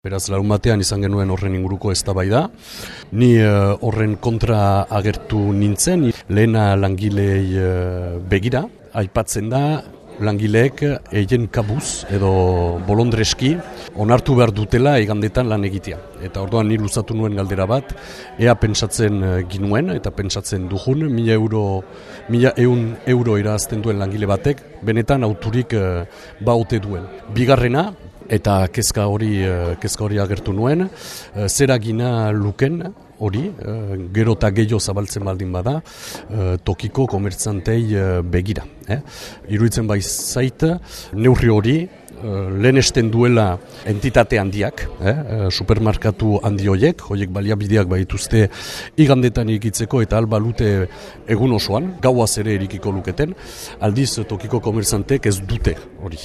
Beraz, larun batean izan genuen horren inguruko eztabaida. Ni uh, horren kontra agertu nintzen, lehena langilei uh, begira. Aipatzen da, langileek eien kabuz edo bolondreski onartu behar dutela egandetan lan egitea. Eta orduan ni luzatu nuen galdera bat, ea pentsatzen ginuen eta pentsatzen dugun, mila euro, mila eun euro irazten duen langile batek, benetan auturik baute duen. Bigarrena, eta kezka hori kezka hori agertu nuen zeragina luken hori gero eta gehiago zabaltzen baldin bada tokiko komertzantei begira eh? iruditzen bai zait neurri hori lehenesten duela entitate handiak, eh? supermarkatu handi hoiek, hoiek baliabideak baituzte igandetan ikitzeko eta alba lute egun osoan, gauaz ere erikiko luketen, aldiz tokiko komerzantek ez dute hori.